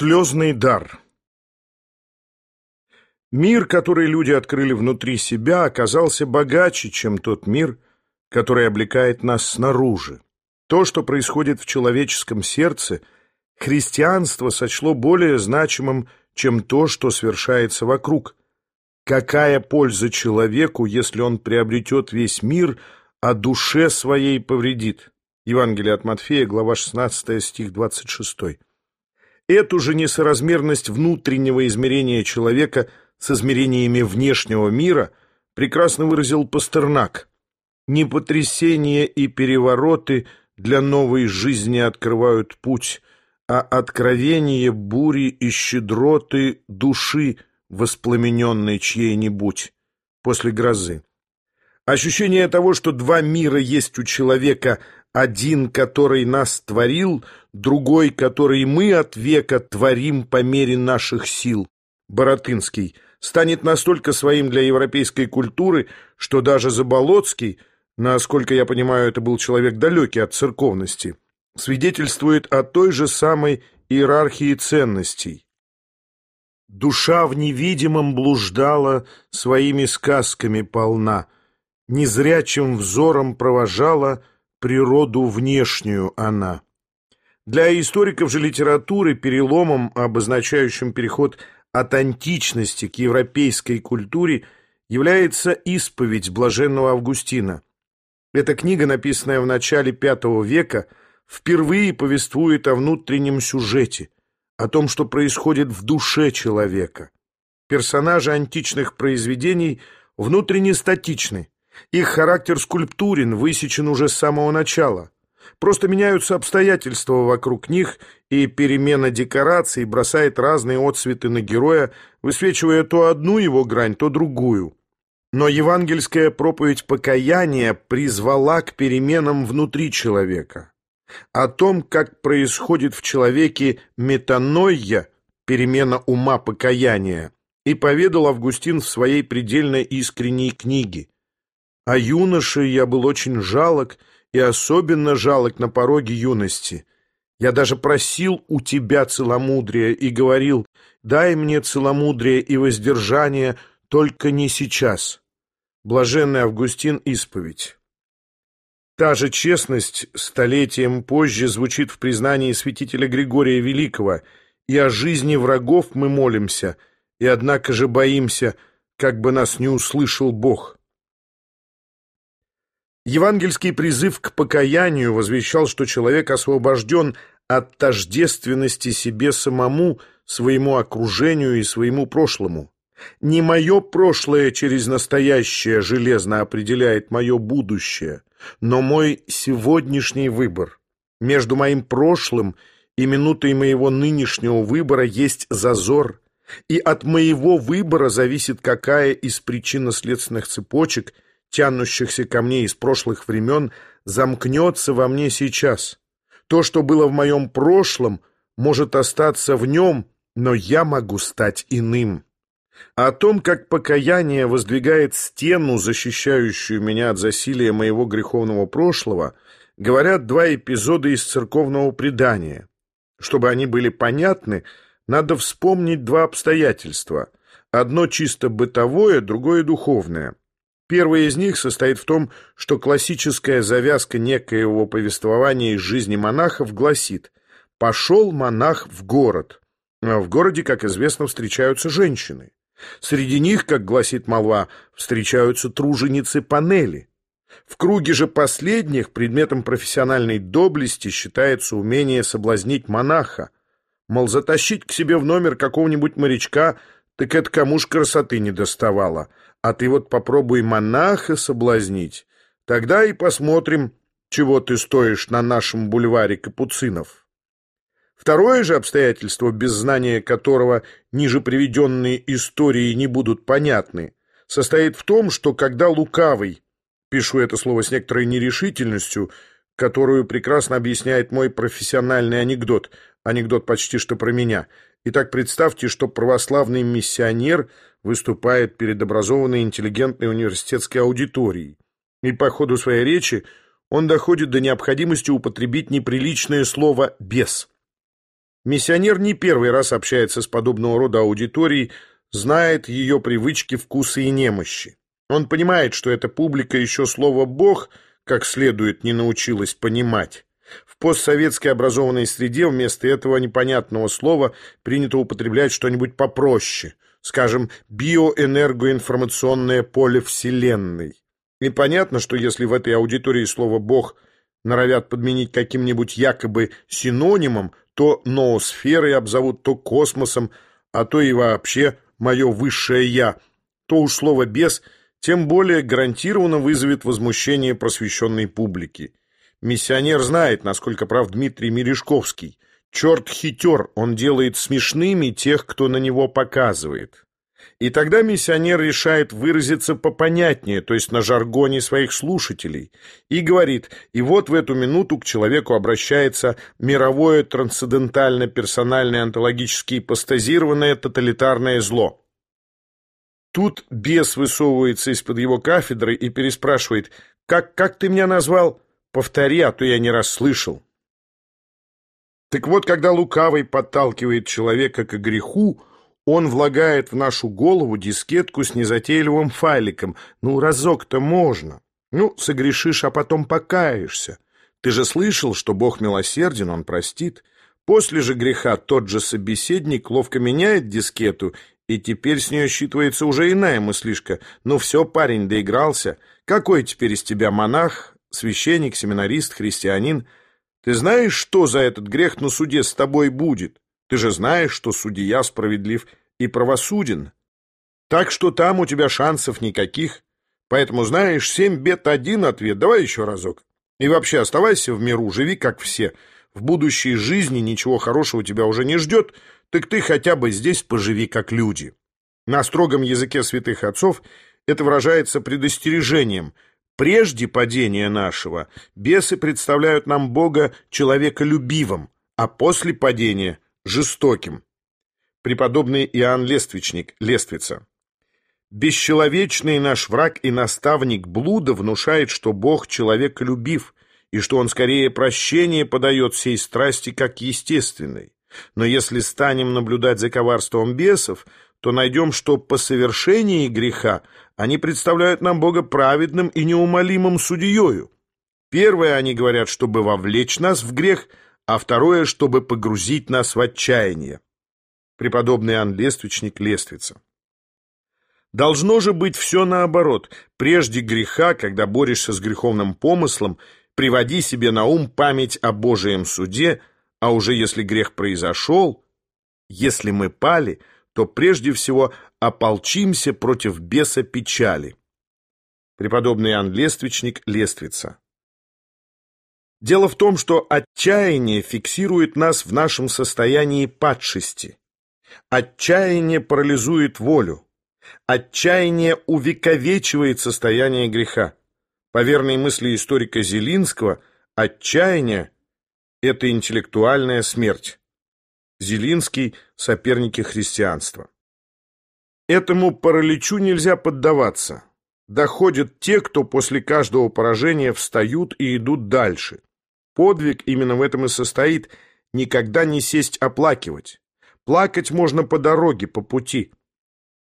Слезный дар Мир, который люди открыли внутри себя, оказался богаче, чем тот мир, который облекает нас снаружи. То, что происходит в человеческом сердце, христианство сочло более значимым, чем то, что свершается вокруг. Какая польза человеку, если он приобретет весь мир, а душе своей повредит? Евангелие от Матфея, глава 16, стих 26. Эту же несоразмерность внутреннего измерения человека – с измерениями внешнего мира прекрасно выразил Пастернак. Не потрясения и перевороты для новой жизни открывают путь, а откровение бури и щедроты души, воспламененной чьей-нибудь после грозы. Ощущение того, что два мира есть у человека, один, который нас творил, другой, который мы от века творим по мере наших сил. Боротынский – станет настолько своим для европейской культуры, что даже Заболоцкий, насколько я понимаю, это был человек далекий от церковности, свидетельствует о той же самой иерархии ценностей. Душа в невидимом блуждала, своими сказками полна, незрячим взором провожала природу внешнюю она. Для историков же литературы переломом, обозначающим переход от античности к европейской культуре является исповедь блаженного Августина. Эта книга, написанная в начале V века, впервые повествует о внутреннем сюжете, о том, что происходит в душе человека. Персонажи античных произведений внутренне статичны, их характер скульптурен, высечен уже с самого начала – Просто меняются обстоятельства вокруг них, и перемена декораций бросает разные отцветы на героя, высвечивая то одну его грань, то другую. Но евангельская проповедь покаяния призвала к переменам внутри человека. О том, как происходит в человеке метаноия, перемена ума покаяния, и поведал Августин в своей предельно искренней книге. «А юноше я был очень жалок, и особенно жалок на пороге юности. Я даже просил у тебя целомудрия и говорил, дай мне целомудрие и воздержание, только не сейчас. Блаженный Августин исповедь. Та же честность столетием позже звучит в признании святителя Григория Великого, и о жизни врагов мы молимся, и однако же боимся, как бы нас не услышал Бог. Евангельский призыв к покаянию возвещал, что человек освобожден от тождественности себе самому, своему окружению и своему прошлому. Не мое прошлое через настоящее железно определяет мое будущее, но мой сегодняшний выбор. Между моим прошлым и минутой моего нынешнего выбора есть зазор, и от моего выбора зависит, какая из причинно-следственных цепочек – тянущихся ко мне из прошлых времен, замкнется во мне сейчас. То, что было в моем прошлом, может остаться в нем, но я могу стать иным. о том, как покаяние воздвигает стену, защищающую меня от засилия моего греховного прошлого, говорят два эпизода из церковного предания. Чтобы они были понятны, надо вспомнить два обстоятельства. Одно чисто бытовое, другое духовное. Первое из них состоит в том, что классическая завязка некоего повествования из жизни монахов гласит «пошел монах в город». А в городе, как известно, встречаются женщины. Среди них, как гласит молва, встречаются труженицы панели. В круге же последних предметом профессиональной доблести считается умение соблазнить монаха. Мол, затащить к себе в номер какого-нибудь морячка, так это кому ж красоты не доставало – а ты вот попробуй монаха соблазнить. Тогда и посмотрим, чего ты стоишь на нашем бульваре капуцинов. Второе же обстоятельство, без знания которого ниже приведенные истории не будут понятны, состоит в том, что когда лукавый, пишу это слово с некоторой нерешительностью, которую прекрасно объясняет мой профессиональный анекдот, анекдот почти что про меня. Итак, представьте, что православный миссионер – выступает перед образованной интеллигентной университетской аудиторией. И по ходу своей речи он доходит до необходимости употребить неприличное слово «бес». Миссионер не первый раз общается с подобного рода аудиторией, знает ее привычки, вкусы и немощи. Он понимает, что эта публика еще слово «бог» как следует не научилась понимать. Постсоветской образованной среде вместо этого непонятного слова принято употреблять что-нибудь попроще, скажем, биоэнергоинформационное поле Вселенной. И понятно, что если в этой аудитории слово «бог» норовят подменить каким-нибудь якобы синонимом, то ноосферой обзовут, то космосом, а то и вообще «мое высшее я», то уж слово «бес» тем более гарантированно вызовет возмущение просвещенной публики. Миссионер знает, насколько прав Дмитрий Мережковский. Черт хитер, он делает смешными тех, кто на него показывает. И тогда миссионер решает выразиться попонятнее, то есть на жаргоне своих слушателей, и говорит, и вот в эту минуту к человеку обращается мировое трансцендентально-персональное онтологически ипостазированное тоталитарное зло. Тут бес высовывается из-под его кафедры и переспрашивает, «Как, как ты меня назвал?» Повтори, а то я не расслышал. Так вот, когда лукавый подталкивает человека к греху, он влагает в нашу голову дискетку с незатейливым файликом. Ну, разок-то можно. Ну, согрешишь, а потом покаешься. Ты же слышал, что Бог милосерден, Он простит. После же греха тот же собеседник ловко меняет дискету, и теперь с нее считывается уже иная мыслишка. Ну все, парень, доигрался. Какой теперь из тебя монах, священник, семинарист, христианин, ты знаешь, что за этот грех на суде с тобой будет? Ты же знаешь, что судья справедлив и правосуден. Так что там у тебя шансов никаких. Поэтому знаешь, семь бед один ответ. Давай еще разок. И вообще оставайся в миру, живи как все. В будущей жизни ничего хорошего тебя уже не ждет, так ты хотя бы здесь поживи как люди. На строгом языке святых отцов это выражается предостережением – Прежде падения нашего бесы представляют нам Бога человеколюбивым, а после падения – жестоким. Преподобный Иоанн Лествичник, Лествица. Бесчеловечный наш враг и наставник блуда внушает, что Бог человеколюбив, и что Он скорее прощение подает всей страсти как естественной. Но если станем наблюдать за коварством бесов, то найдем, что по совершении греха они представляют нам Бога праведным и неумолимым судьею. Первое, они говорят, чтобы вовлечь нас в грех, а второе, чтобы погрузить нас в отчаяние. Преподобный Иоанн Лествичник Лествица. Должно же быть все наоборот. Прежде греха, когда борешься с греховным помыслом, приводи себе на ум память о Божьем суде, а уже если грех произошел, если мы пали, то прежде всего ополчимся против беса печали. Преподобный Иоанн Лествичник, Лествица. Дело в том, что отчаяние фиксирует нас в нашем состоянии падшести. Отчаяние парализует волю. Отчаяние увековечивает состояние греха. По верной мысли историка Зелинского, отчаяние – это интеллектуальная смерть. Зелинский – соперники христианства. Этому параличу нельзя поддаваться. Доходят те, кто после каждого поражения встают и идут дальше. Подвиг именно в этом и состоит – никогда не сесть оплакивать. Плакать можно по дороге, по пути.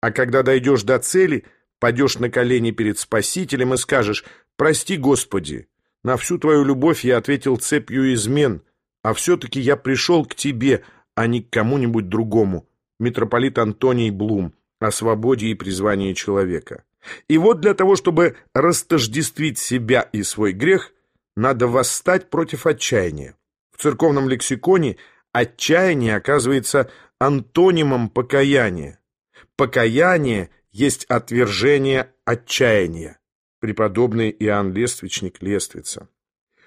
А когда дойдешь до цели, падешь на колени перед Спасителем и скажешь «Прости, Господи, на всю Твою любовь я ответил цепью измен, а все-таки я пришел к Тебе, а не к кому-нибудь другому. Митрополит Антоний Блум о свободе и призвании человека. И вот для того, чтобы растождествить себя и свой грех, надо восстать против отчаяния. В церковном лексиконе отчаяние оказывается антонимом покаяния. Покаяние есть отвержение отчаяния. Преподобный Иоанн Лествичник Лествица.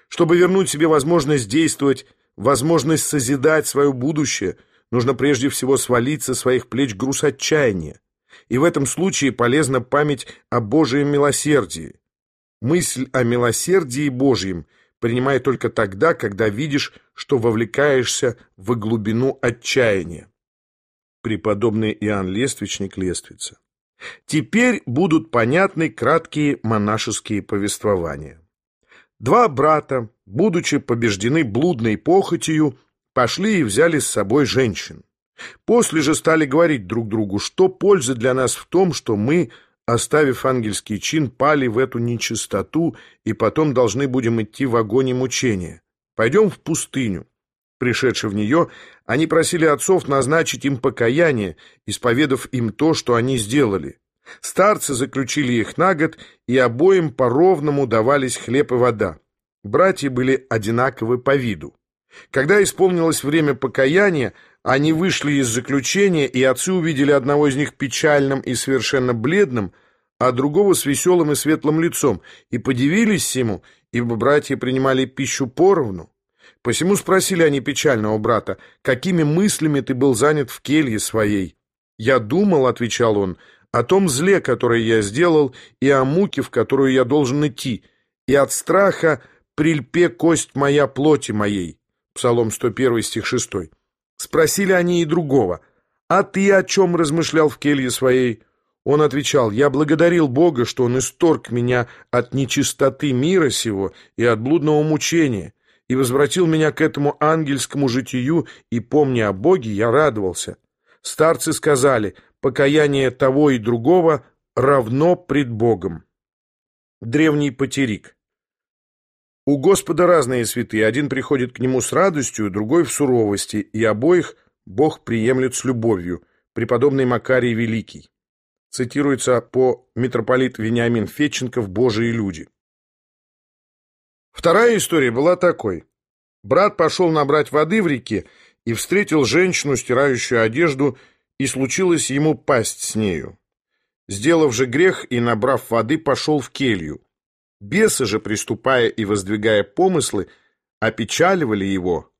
Чтобы вернуть себе возможность действовать возможность созидать свое будущее, нужно прежде всего свалить со своих плеч груз отчаяния. И в этом случае полезна память о Божьем милосердии. Мысль о милосердии Божьем принимай только тогда, когда видишь, что вовлекаешься в глубину отчаяния. Преподобный Иоанн Лествичник Лествица. Теперь будут понятны краткие монашеские повествования. Два брата, будучи побеждены блудной похотью, пошли и взяли с собой женщин. После же стали говорить друг другу, что пользы для нас в том, что мы, оставив ангельский чин, пали в эту нечистоту и потом должны будем идти в огонь и мучения. Пойдем в пустыню. Пришедши в нее, они просили отцов назначить им покаяние, исповедав им то, что они сделали. Старцы заключили их на год, и обоим по-ровному давались хлеб и вода. Братья были одинаковы по виду. Когда исполнилось время покаяния, они вышли из заключения, и отцы увидели одного из них печальным и совершенно бледным, а другого с веселым и светлым лицом, и подивились ему, ибо братья принимали пищу поровну. Посему спросили они печального брата, какими мыслями ты был занят в келье своей. «Я думал», — отвечал он, — «о том зле, которое я сделал, и о муке, в которую я должен идти, и от страха прильпе кость моя плоти моей». Псалом 101, стих 6. Спросили они и другого, «А ты о чем размышлял в келье своей?» Он отвечал, «Я благодарил Бога, что Он исторг меня от нечистоты мира сего и от блудного мучения, и возвратил меня к этому ангельскому житию, и, помня о Боге, я радовался. Старцы сказали, покаяние того и другого равно пред Богом». Древний потерик. У Господа разные святые, один приходит к нему с радостью, другой в суровости, и обоих Бог приемлет с любовью, преподобный Макарий Великий. Цитируется по митрополит Вениамин Фетченко в «Божии люди». Вторая история была такой. Брат пошел набрать воды в реке и встретил женщину, стирающую одежду, и случилось ему пасть с нею. Сделав же грех и набрав воды, пошел в келью. Бесы же, приступая и воздвигая помыслы, опечаливали его,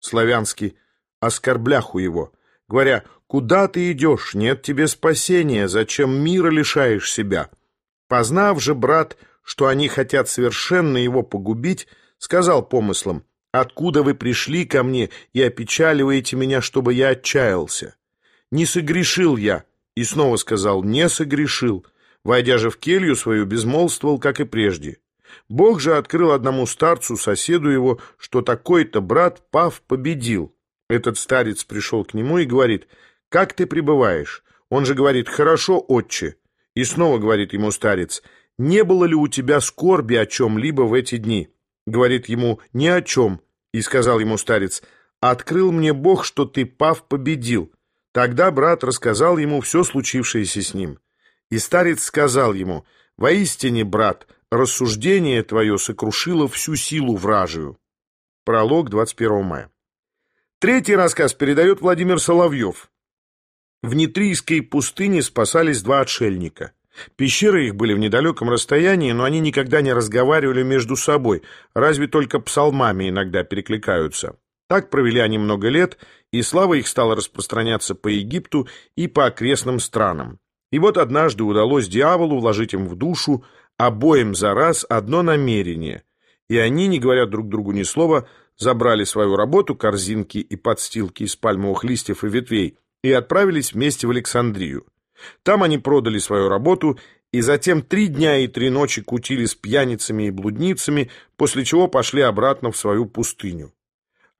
славянский, оскорбляху его, говоря, «Куда ты идешь? Нет тебе спасения, зачем мира лишаешь себя?» Познав же, брат, что они хотят совершенно его погубить, сказал помыслом, «Откуда вы пришли ко мне и опечаливаете меня, чтобы я отчаялся? Не согрешил я». И снова сказал, «Не согрешил». Войдя же в келью свою, безмолвствовал, как и прежде. Бог же открыл одному старцу, соседу его, что такой-то брат, пав, победил. Этот старец пришел к нему и говорит, «Как ты пребываешь?» Он же говорит, «Хорошо, отче». И снова говорит ему старец, «Не было ли у тебя скорби о чем-либо в эти дни?» Говорит ему, «Ни о чем». И сказал ему старец, «Открыл мне Бог, что ты, пав, победил». Тогда брат рассказал ему все случившееся с ним. И старец сказал ему, «Воистине, брат, рассуждение твое сокрушило всю силу вражию». Пролог 21 мая. Третий рассказ передает Владимир Соловьев. В Нитрийской пустыне спасались два отшельника. Пещеры их были в недалеком расстоянии, но они никогда не разговаривали между собой, разве только псалмами иногда перекликаются. Так провели они много лет, и слава их стала распространяться по Египту и по окрестным странам. И вот однажды удалось дьяволу вложить им в душу обоим за раз одно намерение, и они, не говоря друг другу ни слова, забрали свою работу, корзинки и подстилки из пальмовых листьев и ветвей, и отправились вместе в Александрию. Там они продали свою работу и затем три дня и три ночи кутили с пьяницами и блудницами, после чего пошли обратно в свою пустыню.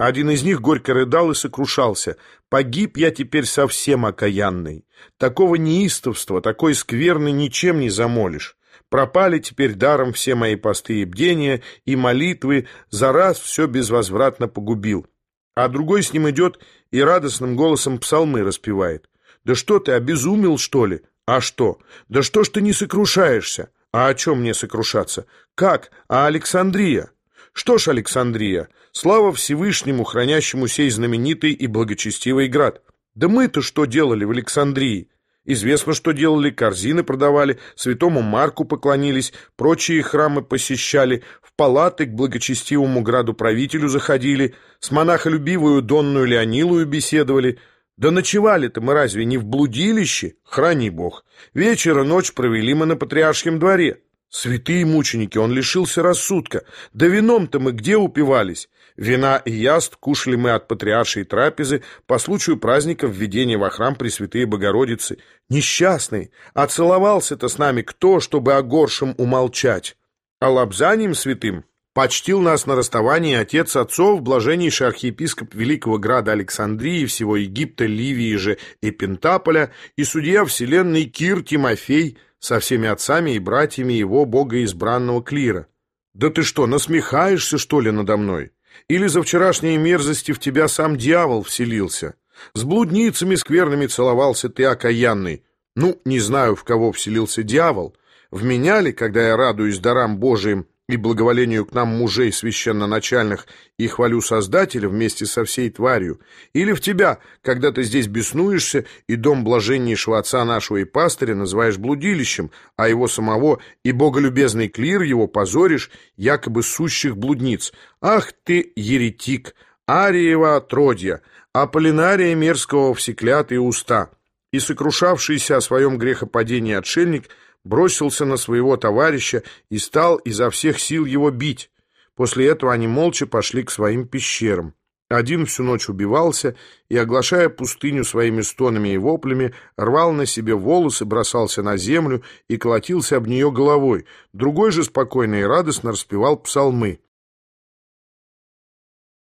Один из них горько рыдал и сокрушался. «Погиб я теперь совсем окаянный. Такого неистовства, такой скверны ничем не замолишь. Пропали теперь даром все мои посты и бдения, и молитвы, за раз все безвозвратно погубил». А другой с ним идет и радостным голосом псалмы распевает. «Да что ты, обезумел, что ли? А что? Да что ж ты не сокрушаешься? А о чем мне сокрушаться? Как? А Александрия?» Что ж, Александрия, слава Всевышнему, хранящему сей знаменитый и благочестивый град. Да мы-то что делали в Александрии? Известно, что делали, корзины продавали, святому Марку поклонились, прочие храмы посещали, в палаты к благочестивому граду-правителю заходили, с монахолюбивую Донную Леонилую беседовали. Да ночевали-то мы разве не в блудилище? Храни Бог. Вечер и ночь провели мы на Патриаршем дворе. Святые мученики, он лишился рассудка. Да вином-то мы где упивались? Вина и яст кушали мы от патриаршей трапезы по случаю праздника введения во храм Пресвятые Богородицы. Несчастный, а целовался-то с нами кто, чтобы о горшем умолчать? А лапзанием святым Почтил нас на расставании отец отцов, блаженнейший архиепископ Великого Града Александрии, всего Египта, Ливии же и Пентаполя, и судья вселенной Кир Тимофей со всеми отцами и братьями его богоизбранного клира. Да ты что, насмехаешься, что ли, надо мной? Или за вчерашние мерзости в тебя сам дьявол вселился? С блудницами скверными целовался ты, окаянный. Ну, не знаю, в кого вселился дьявол. В меня ли, когда я радуюсь дарам Божиим, и благоволению к нам мужей священноначальных и хвалю Создателя вместе со всей тварью, или в тебя, когда ты здесь беснуешься и дом блаженнейшего отца нашего и пастыря называешь блудилищем, а его самого и боголюбезный клир его позоришь, якобы сущих блудниц. Ах ты, еретик, Ариева отродья, Аполлинария мерзкого всеклятые уста!» И сокрушавшийся о своем грехопадении отшельник – бросился на своего товарища и стал изо всех сил его бить. После этого они молча пошли к своим пещерам. Один всю ночь убивался и, оглашая пустыню своими стонами и воплями, рвал на себе волосы, бросался на землю и колотился об нее головой. Другой же спокойно и радостно распевал псалмы.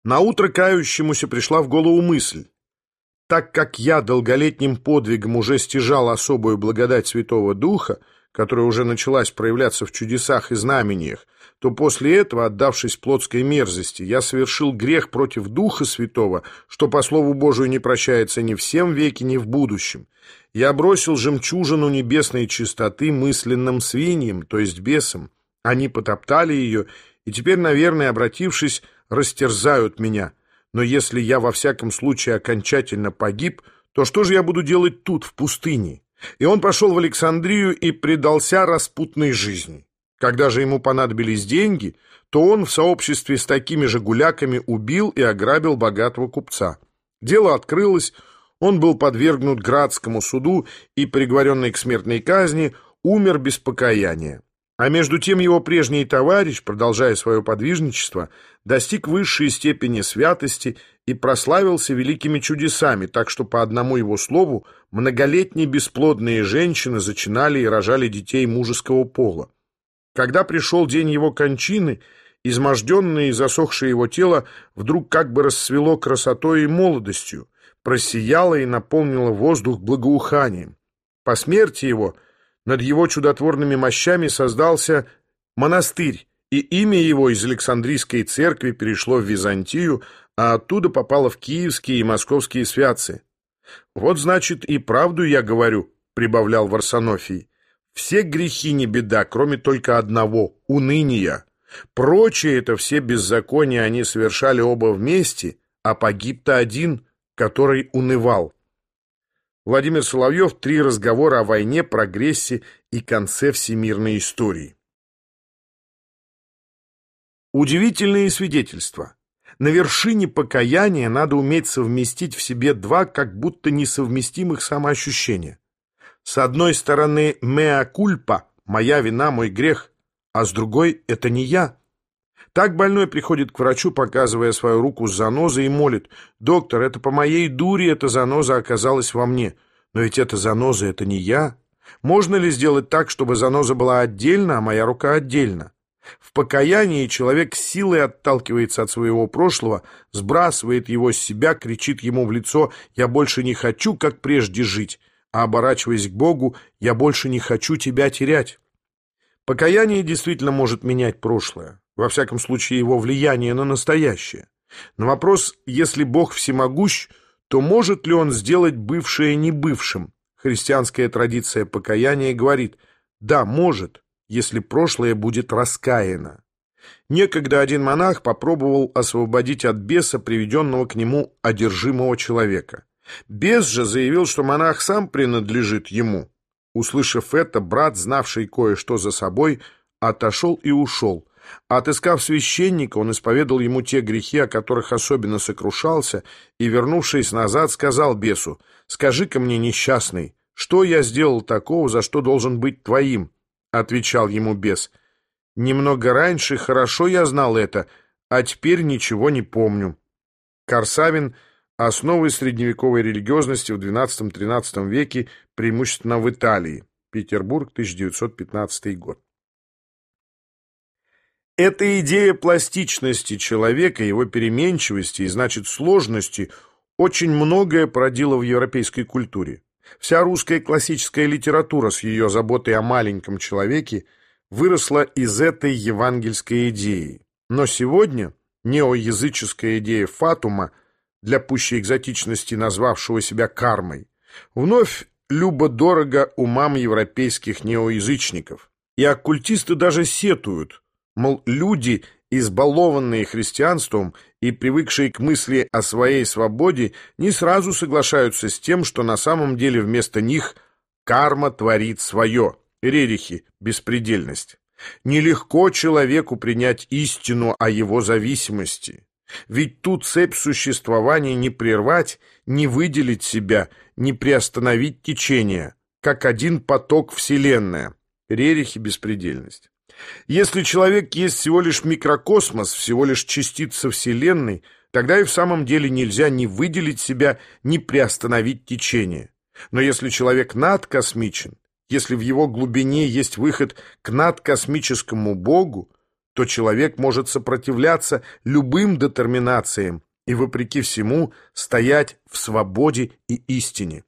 Наутро кающемуся пришла в голову мысль. Так как я долголетним подвигом уже стяжал особую благодать Святого Духа, которая уже началась проявляться в чудесах и знамениях, то после этого, отдавшись плотской мерзости, я совершил грех против Духа Святого, что, по Слову Божию, не прощается ни в всем веке, ни в будущем. Я бросил жемчужину небесной чистоты мысленным свиньям, то есть бесам. Они потоптали ее, и теперь, наверное, обратившись, растерзают меня. Но если я во всяком случае окончательно погиб, то что же я буду делать тут, в пустыне? И он пошел в Александрию и предался распутной жизни. Когда же ему понадобились деньги, то он в сообществе с такими же гуляками убил и ограбил богатого купца. Дело открылось, он был подвергнут градскому суду и, приговоренный к смертной казни, умер без покаяния. А между тем его прежний товарищ, продолжая свое подвижничество, достиг высшей степени святости и прославился великими чудесами, так что, по одному его слову, многолетние бесплодные женщины зачинали и рожали детей мужеского пола. Когда пришел день его кончины, изможденное и засохшее его тело вдруг как бы расцвело красотой и молодостью, просияло и наполнило воздух благоуханием. По смерти его – над его чудотворными мощами создался монастырь, и имя его из Александрийской церкви перешло в Византию, а оттуда попало в киевские и московские святцы. «Вот, значит, и правду я говорю», — прибавлял Варсонофий. «Все грехи не беда, кроме только одного — уныния. Прочие это все беззакония они совершали оба вместе, а погиб-то один, который унывал». Владимир Соловьев «Три разговора о войне, прогрессе и конце всемирной истории». Удивительные свидетельства. На вершине покаяния надо уметь совместить в себе два как будто несовместимых самоощущения. С одной стороны «меа кульпа» – «моя вина, мой грех», а с другой «это не я». Так больной приходит к врачу, показывая свою руку с занозой, и молит, «Доктор, это по моей дуре эта заноза оказалась во мне. Но ведь эта заноза — это не я. Можно ли сделать так, чтобы заноза была отдельно, а моя рука отдельно?» В покаянии человек силой отталкивается от своего прошлого, сбрасывает его с себя, кричит ему в лицо «Я больше не хочу, как прежде, жить», а оборачиваясь к Богу «Я больше не хочу тебя терять». Покаяние действительно может менять прошлое во всяком случае его влияние на настоящее. На вопрос, если Бог всемогущ, то может ли он сделать бывшее небывшим? Христианская традиция покаяния говорит, да, может, если прошлое будет раскаяно. Некогда один монах попробовал освободить от беса приведенного к нему одержимого человека. Бес же заявил, что монах сам принадлежит ему. Услышав это, брат, знавший кое-что за собой, отошел и ушел, Отыскав священника, он исповедал ему те грехи, о которых особенно сокрушался, и, вернувшись назад, сказал бесу, «Скажи-ка мне, несчастный, что я сделал такого, за что должен быть твоим?» Отвечал ему бес, «Немного раньше хорошо я знал это, а теперь ничего не помню». Корсавин «Основы средневековой религиозности в XII-XIII веке, преимущественно в Италии». Петербург, 1915 год. Эта идея пластичности человека, его переменчивости и, значит, сложности очень многое породила в европейской культуре. Вся русская классическая литература с ее заботой о маленьком человеке выросла из этой евангельской идеи. Но сегодня неоязыческая идея Фатума, для пущей экзотичности назвавшего себя кармой, вновь любо-дорого умам европейских неоязычников. И оккультисты даже сетуют, мол, люди, избалованные христианством и привыкшие к мысли о своей свободе, не сразу соглашаются с тем, что на самом деле вместо них карма творит свое, рерихи, беспредельность. Нелегко человеку принять истину о его зависимости. Ведь тут цепь существования не прервать, не выделить себя, не приостановить течение, как один поток Вселенная. Рерихи беспредельность. Если человек есть всего лишь микрокосмос, всего лишь частица Вселенной, тогда и в самом деле нельзя ни выделить себя, ни приостановить течение. Но если человек надкосмичен, если в его глубине есть выход к надкосмическому Богу, то человек может сопротивляться любым детерминациям и, вопреки всему, стоять в свободе и истине.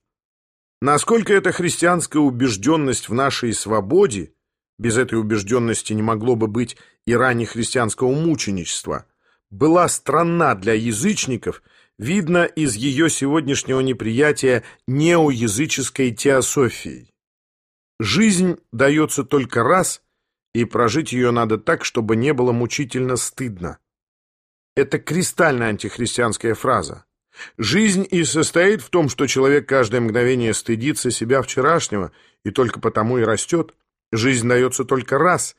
Насколько эта христианская убежденность в нашей свободе, без этой убежденности не могло бы быть и раннехристианского мученичества, была странна для язычников, видно из ее сегодняшнего неприятия неоязыческой теософией. Жизнь дается только раз, и прожить ее надо так, чтобы не было мучительно стыдно. Это кристально антихристианская фраза. Жизнь и состоит в том, что человек каждое мгновение стыдится себя вчерашнего и только потому и растет. Жизнь дается только раз,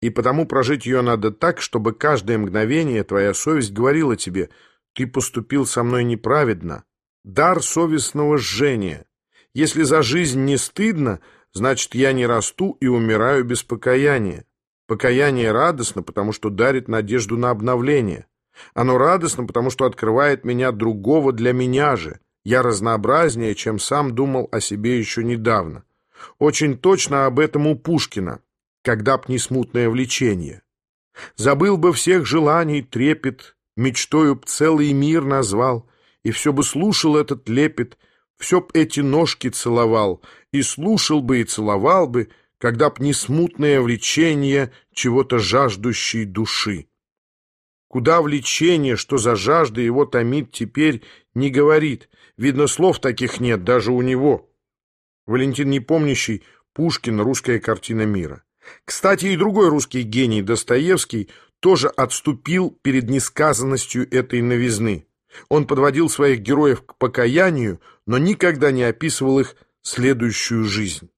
и потому прожить ее надо так, чтобы каждое мгновение твоя совесть говорила тебе «ты поступил со мной неправедно». Дар совестного жжения. Если за жизнь не стыдно, значит, я не расту и умираю без покаяния. Покаяние радостно, потому что дарит надежду на обновление. Оно радостно, потому что открывает меня другого для меня же. Я разнообразнее, чем сам думал о себе еще недавно. Очень точно об этом у Пушкина, когда б не смутное влечение. Забыл бы всех желаний трепет, мечтою б целый мир назвал, и все бы слушал этот лепет, все б эти ножки целовал, и слушал бы и целовал бы, когда б не смутное влечение чего-то жаждущей души. Куда влечение, что за жажда его томит теперь, не говорит. Видно, слов таких нет даже у него. Валентин Непомнящий, Пушкин, русская картина мира. Кстати, и другой русский гений, Достоевский, тоже отступил перед несказанностью этой новизны. Он подводил своих героев к покаянию, но никогда не описывал их следующую жизнь.